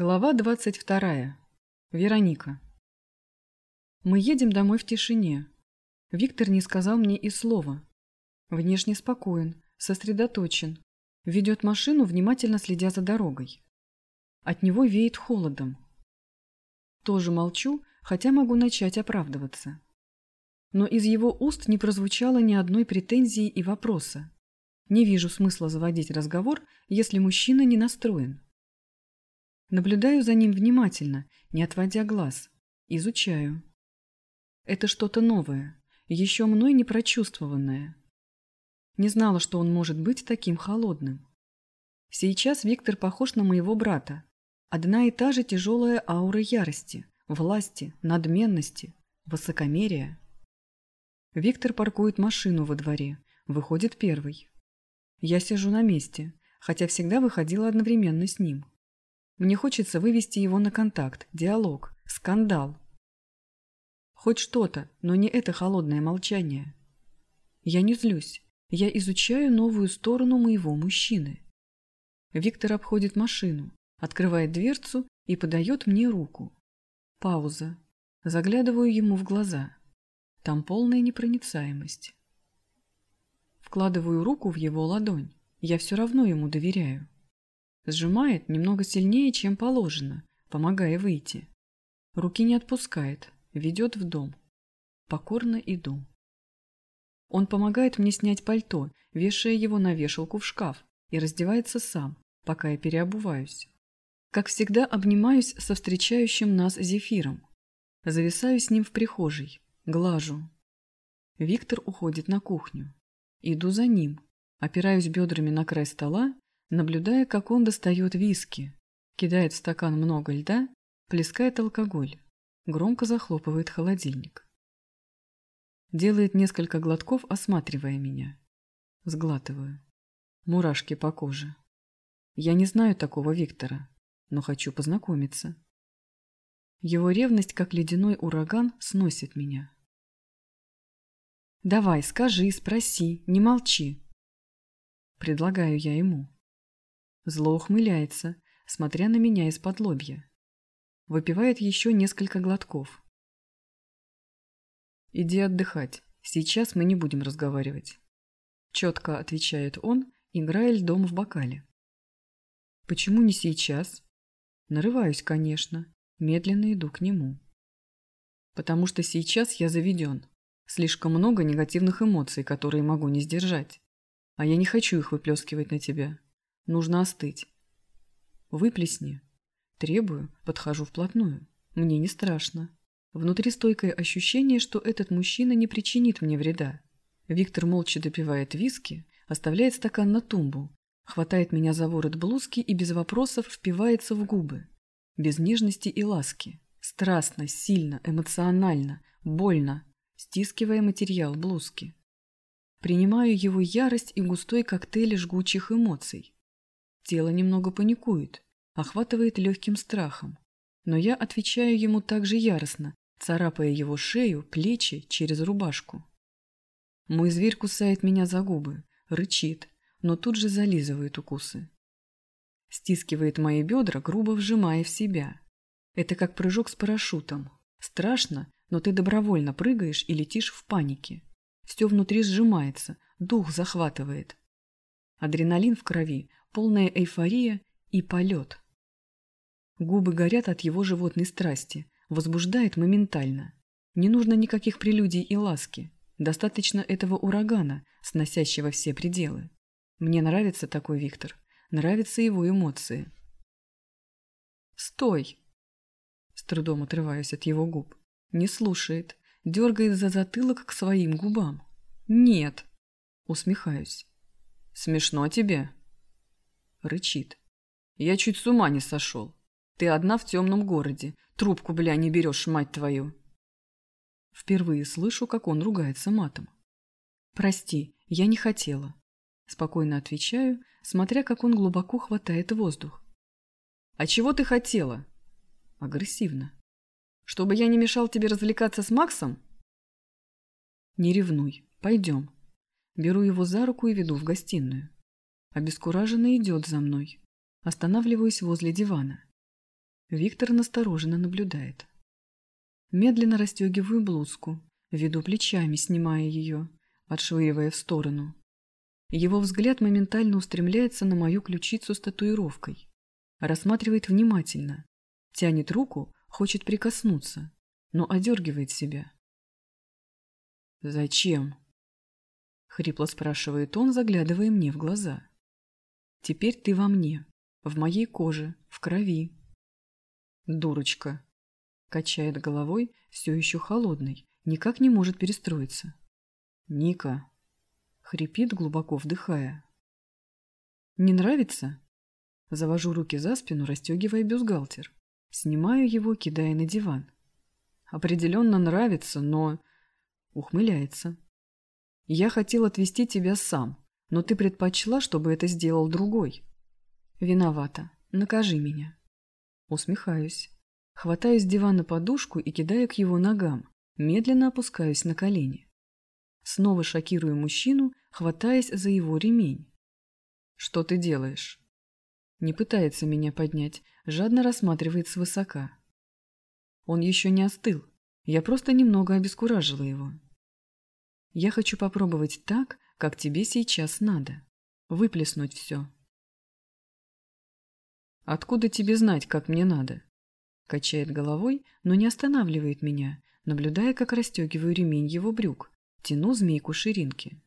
Глава 22. Вероника. Мы едем домой в тишине. Виктор не сказал мне и слова. Внешне спокоен, сосредоточен. Ведет машину, внимательно следя за дорогой. От него веет холодом. Тоже молчу, хотя могу начать оправдываться. Но из его уст не прозвучало ни одной претензии и вопроса. Не вижу смысла заводить разговор, если мужчина не настроен. Наблюдаю за ним внимательно, не отводя глаз. Изучаю. Это что-то новое, еще мной не прочувствованное. Не знала, что он может быть таким холодным. Сейчас Виктор похож на моего брата. Одна и та же тяжелая аура ярости, власти, надменности, высокомерия. Виктор паркует машину во дворе, выходит первый. Я сижу на месте, хотя всегда выходила одновременно с ним. Мне хочется вывести его на контакт, диалог, скандал. Хоть что-то, но не это холодное молчание. Я не злюсь. Я изучаю новую сторону моего мужчины. Виктор обходит машину, открывает дверцу и подает мне руку. Пауза. Заглядываю ему в глаза. Там полная непроницаемость. Вкладываю руку в его ладонь. Я все равно ему доверяю. Сжимает немного сильнее, чем положено, помогая выйти. Руки не отпускает, ведет в дом. Покорно иду. Он помогает мне снять пальто, вешая его на вешалку в шкаф, и раздевается сам, пока я переобуваюсь. Как всегда, обнимаюсь со встречающим нас зефиром. Зависаю с ним в прихожей, глажу. Виктор уходит на кухню. Иду за ним, опираюсь бедрами на край стола наблюдая, как он достает виски, кидает в стакан много льда, плескает алкоголь, громко захлопывает холодильник. Делает несколько глотков, осматривая меня. Сглатываю. Мурашки по коже. Я не знаю такого Виктора, но хочу познакомиться. Его ревность, как ледяной ураган, сносит меня. «Давай, скажи, спроси, не молчи», — предлагаю я ему. Зло ухмыляется, смотря на меня из-под лобья. Выпивает еще несколько глотков. «Иди отдыхать. Сейчас мы не будем разговаривать», — четко отвечает он, играя льдом в бокале. «Почему не сейчас?» Нарываюсь, конечно, медленно иду к нему. «Потому что сейчас я заведен. Слишком много негативных эмоций, которые могу не сдержать. А я не хочу их выплескивать на тебя. Нужно остыть. Выплесни. Требую, подхожу вплотную. Мне не страшно. Внутри стойкое ощущение, что этот мужчина не причинит мне вреда. Виктор молча допивает виски, оставляет стакан на тумбу, хватает меня за ворот блузки и без вопросов впивается в губы. Без нежности и ласки. Страстно, сильно, эмоционально, больно, стискивая материал блузки. Принимаю его ярость и густой коктейль жгучих эмоций. Тело немного паникует, охватывает легким страхом. Но я отвечаю ему также яростно, царапая его шею, плечи через рубашку. Мой зверь кусает меня за губы, рычит, но тут же зализывает укусы. Стискивает мои бедра, грубо вжимая в себя. Это как прыжок с парашютом. Страшно, но ты добровольно прыгаешь и летишь в панике. Все внутри сжимается, дух захватывает. Адреналин в крови, полная эйфория и полет. Губы горят от его животной страсти, возбуждает моментально. Не нужно никаких прелюдий и ласки. Достаточно этого урагана, сносящего все пределы. Мне нравится такой Виктор. Нравятся его эмоции. «Стой!» С трудом отрываюсь от его губ. Не слушает. Дергает за затылок к своим губам. «Нет!» Усмехаюсь. «Смешно тебе?» Рычит. Я чуть с ума не сошел. Ты одна в темном городе. Трубку, бля, не берешь, мать твою. Впервые слышу, как он ругается матом. Прости, я не хотела. Спокойно отвечаю, смотря, как он глубоко хватает воздух. А чего ты хотела? Агрессивно. Чтобы я не мешал тебе развлекаться с Максом? Не ревнуй. Пойдем. Беру его за руку и веду в гостиную. Обескураженно идет за мной. Останавливаюсь возле дивана. Виктор настороженно наблюдает. Медленно расстегиваю блузку, веду плечами, снимая ее, отшвыривая в сторону. Его взгляд моментально устремляется на мою ключицу с татуировкой. Рассматривает внимательно. Тянет руку, хочет прикоснуться, но одергивает себя. «Зачем?» — хрипло спрашивает он, заглядывая мне в глаза. «Теперь ты во мне, в моей коже, в крови». «Дурочка!» — качает головой, все еще холодный, никак не может перестроиться. «Ника!» Хрипит, глубоко вдыхая. «Не нравится?» Завожу руки за спину, расстегивая бюстгальтер. Снимаю его, кидая на диван. «Определенно нравится, но...» Ухмыляется. «Я хотел отвезти тебя сам, но ты предпочла, чтобы это сделал другой». «Виновата. Накажи меня». Усмехаюсь. Хватаю с дивана подушку и кидаю к его ногам. Медленно опускаюсь на колени. Снова шокирую мужчину, хватаясь за его ремень. «Что ты делаешь?» Не пытается меня поднять, жадно рассматривает свысока. Он еще не остыл, я просто немного обескуражила его. Я хочу попробовать так, как тебе сейчас надо. Выплеснуть все. Откуда тебе знать, как мне надо? Качает головой, но не останавливает меня, наблюдая, как расстегиваю ремень его брюк, Тяну змейку ширинки.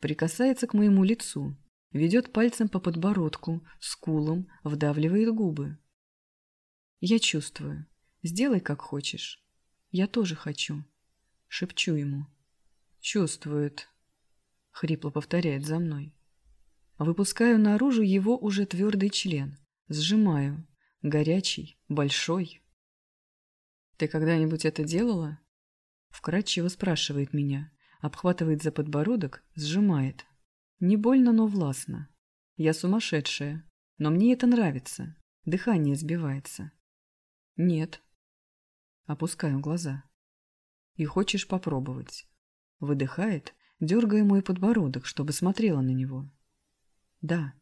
Прикасается к моему лицу, ведет пальцем по подбородку, скулам, вдавливает губы. Я чувствую. Сделай, как хочешь. Я тоже хочу. Шепчу ему. Чувствует. Хрипло повторяет за мной. Выпускаю наружу его уже твердый член. Сжимаю. Горячий, большой. Ты когда-нибудь это делала? Вкратчиво спрашивает меня, обхватывает за подбородок, сжимает. Не больно, но властно. Я сумасшедшая, но мне это нравится. Дыхание сбивается. Нет. Опускаю глаза. И хочешь попробовать. Выдыхает, дергая мой подбородок, чтобы смотрела на него. Да.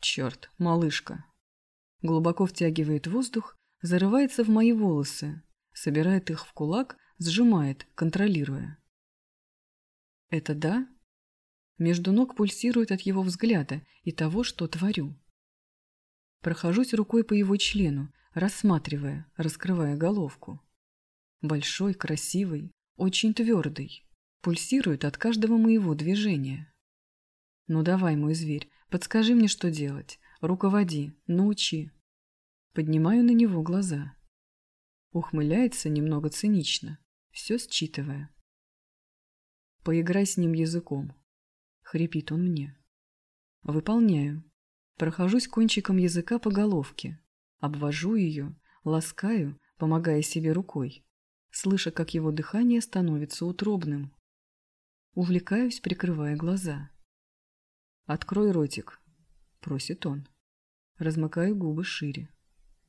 Черт, малышка. Глубоко втягивает воздух, зарывается в мои волосы, собирает их в кулак сжимает, контролируя. Это да? Между ног пульсирует от его взгляда и того, что творю. Прохожусь рукой по его члену, рассматривая, раскрывая головку. Большой, красивый, очень твердый. Пульсирует от каждого моего движения. Ну давай, мой зверь, подскажи мне, что делать. Руководи, научи. Поднимаю на него глаза. Ухмыляется немного цинично все считывая. «Поиграй с ним языком», — хрипит он мне. Выполняю. Прохожусь кончиком языка по головке, обвожу ее, ласкаю, помогая себе рукой, слыша, как его дыхание становится утробным. Увлекаюсь, прикрывая глаза. «Открой ротик», — просит он. Размыкаю губы шире.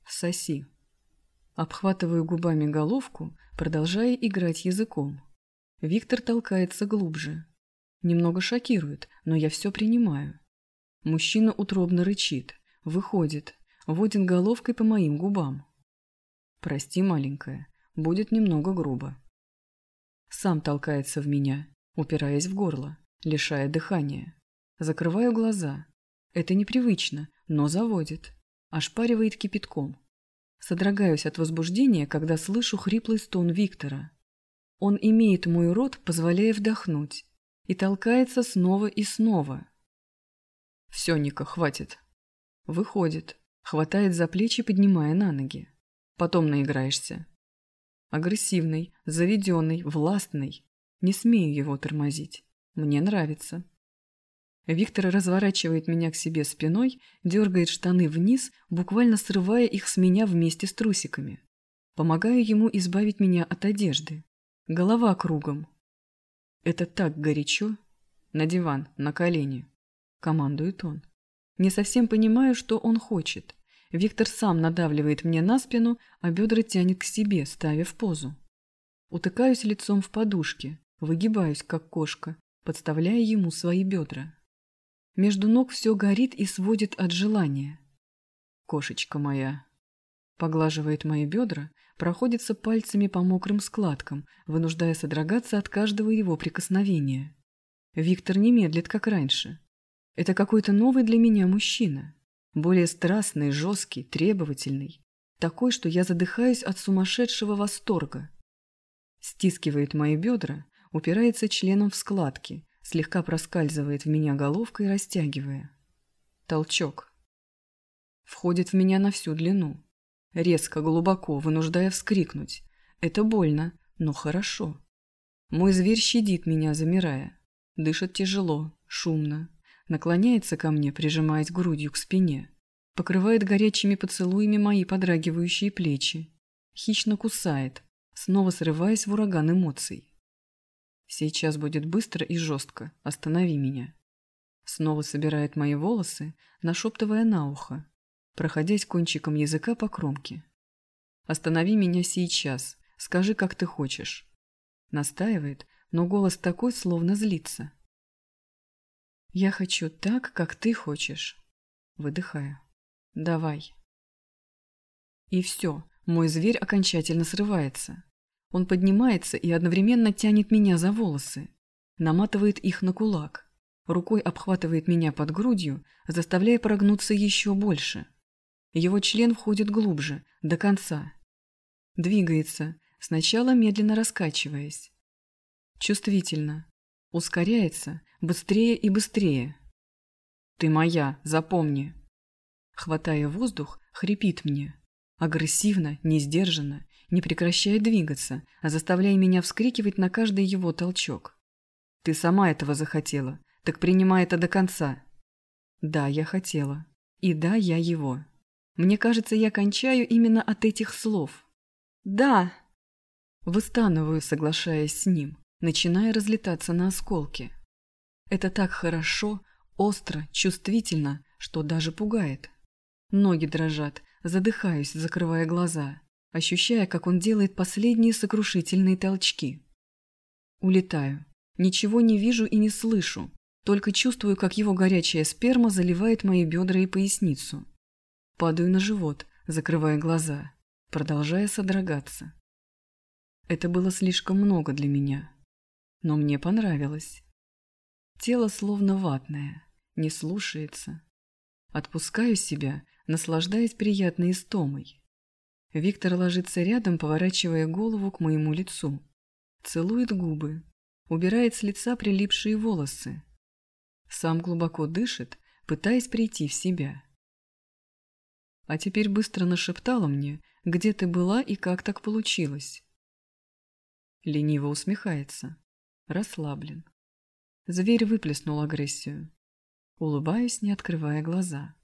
«Соси». Обхватываю губами головку, продолжая играть языком. Виктор толкается глубже. Немного шокирует, но я все принимаю. Мужчина утробно рычит, выходит, водит головкой по моим губам. Прости, маленькая, будет немного грубо. Сам толкается в меня, упираясь в горло, лишая дыхания. Закрываю глаза. Это непривычно, но заводит. Ошпаривает кипятком. Содрогаюсь от возбуждения, когда слышу хриплый стон Виктора. Он имеет мой рот, позволяя вдохнуть, и толкается снова и снова. «Все, Ника, хватит». Выходит, хватает за плечи, поднимая на ноги. Потом наиграешься. Агрессивный, заведенный, властный. Не смею его тормозить. Мне нравится. Виктор разворачивает меня к себе спиной, дергает штаны вниз, буквально срывая их с меня вместе с трусиками. Помогаю ему избавить меня от одежды. Голова кругом. Это так горячо. На диван, на колени. Командует он. Не совсем понимаю, что он хочет. Виктор сам надавливает мне на спину, а бедра тянет к себе, ставя в позу. Утыкаюсь лицом в подушке, выгибаюсь, как кошка, подставляя ему свои бедра. Между ног все горит и сводит от желания. Кошечка моя. Поглаживает мои бедра, проходится пальцами по мокрым складкам, вынуждая содрогаться от каждого его прикосновения. Виктор не медлит, как раньше. Это какой-то новый для меня мужчина. Более страстный, жесткий, требовательный. Такой, что я задыхаюсь от сумасшедшего восторга. Стискивает мои бедра, упирается членом в складки, слегка проскальзывает в меня головкой, растягивая. Толчок. Входит в меня на всю длину. Резко, глубоко, вынуждая вскрикнуть. Это больно, но хорошо. Мой зверь щадит меня, замирая. Дышит тяжело, шумно. Наклоняется ко мне, прижимаясь грудью к спине. Покрывает горячими поцелуями мои подрагивающие плечи. Хищно кусает, снова срываясь в ураган эмоций. Сейчас будет быстро и жестко. Останови меня. Снова собирает мои волосы, нашептывая на ухо, проходясь кончиком языка по кромке. Останови меня сейчас. Скажи, как ты хочешь. Настаивает, но голос такой, словно злится. Я хочу так, как ты хочешь. Выдыхаю. Давай. И все, мой зверь окончательно срывается. Он поднимается и одновременно тянет меня за волосы, наматывает их на кулак, рукой обхватывает меня под грудью, заставляя прогнуться еще больше. Его член входит глубже, до конца. Двигается, сначала медленно раскачиваясь. Чувствительно. Ускоряется, быстрее и быстрее. «Ты моя, запомни!» Хватая воздух, хрипит мне. Агрессивно, несдержанно, не прекращает двигаться, а заставляя меня вскрикивать на каждый его толчок. «Ты сама этого захотела, так принимай это до конца». «Да, я хотела. И да, я его». Мне кажется, я кончаю именно от этих слов. «Да!» Выстанываю, соглашаясь с ним, начиная разлетаться на осколки. Это так хорошо, остро, чувствительно, что даже пугает. Ноги дрожат, задыхаюсь, закрывая глаза ощущая, как он делает последние сокрушительные толчки. Улетаю. Ничего не вижу и не слышу, только чувствую, как его горячая сперма заливает мои бедра и поясницу. Падаю на живот, закрывая глаза, продолжая содрогаться. Это было слишком много для меня, но мне понравилось. Тело словно ватное, не слушается. Отпускаю себя, наслаждаясь приятной истомой. Виктор ложится рядом, поворачивая голову к моему лицу. Целует губы. Убирает с лица прилипшие волосы. Сам глубоко дышит, пытаясь прийти в себя. А теперь быстро нашептала мне, где ты была и как так получилось. Лениво усмехается. Расслаблен. Зверь выплеснул агрессию. Улыбаюсь, не открывая глаза.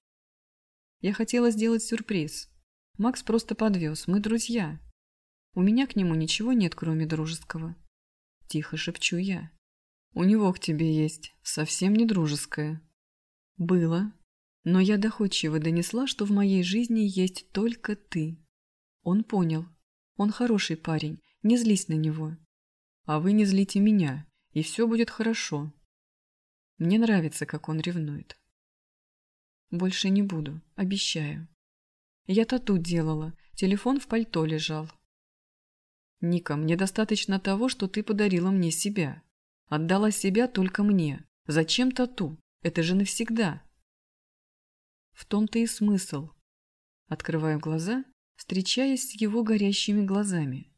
Я хотела сделать сюрприз. Макс просто подвез, мы друзья. У меня к нему ничего нет, кроме дружеского. Тихо шепчу я. У него к тебе есть совсем не дружеское. Было. Но я доходчиво донесла, что в моей жизни есть только ты. Он понял. Он хороший парень, не злись на него. А вы не злите меня, и все будет хорошо. Мне нравится, как он ревнует. Больше не буду, обещаю. Я тату делала, телефон в пальто лежал. Ника, мне достаточно того, что ты подарила мне себя. Отдала себя только мне. Зачем тату? Это же навсегда. В том-то и смысл. Открываю глаза, встречаясь с его горящими глазами.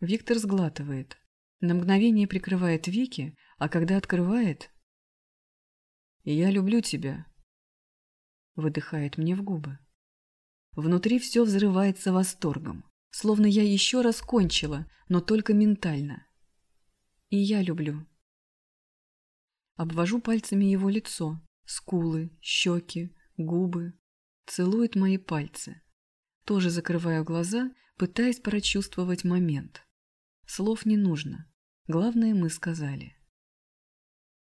Виктор сглатывает. На мгновение прикрывает веки, а когда открывает... «Я люблю тебя», выдыхает мне в губы. Внутри все взрывается восторгом, словно я еще раз кончила, но только ментально. И я люблю. Обвожу пальцами его лицо, скулы, щеки, губы. Целует мои пальцы. Тоже закрываю глаза, пытаясь прочувствовать момент. Слов не нужно. Главное, мы сказали.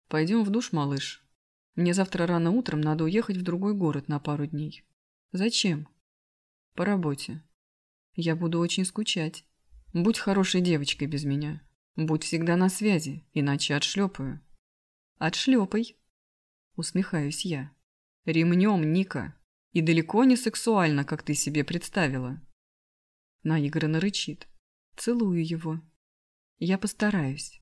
«Пойдем в душ, малыш», мне завтра рано утром надо уехать в другой город на пару дней. Зачем? По работе. Я буду очень скучать. Будь хорошей девочкой без меня. Будь всегда на связи, иначе отшлепаю. Отшлепай. Усмехаюсь я. Ремнем, Ника. И далеко не сексуально, как ты себе представила. Наигранно рычит. Целую его. Я постараюсь.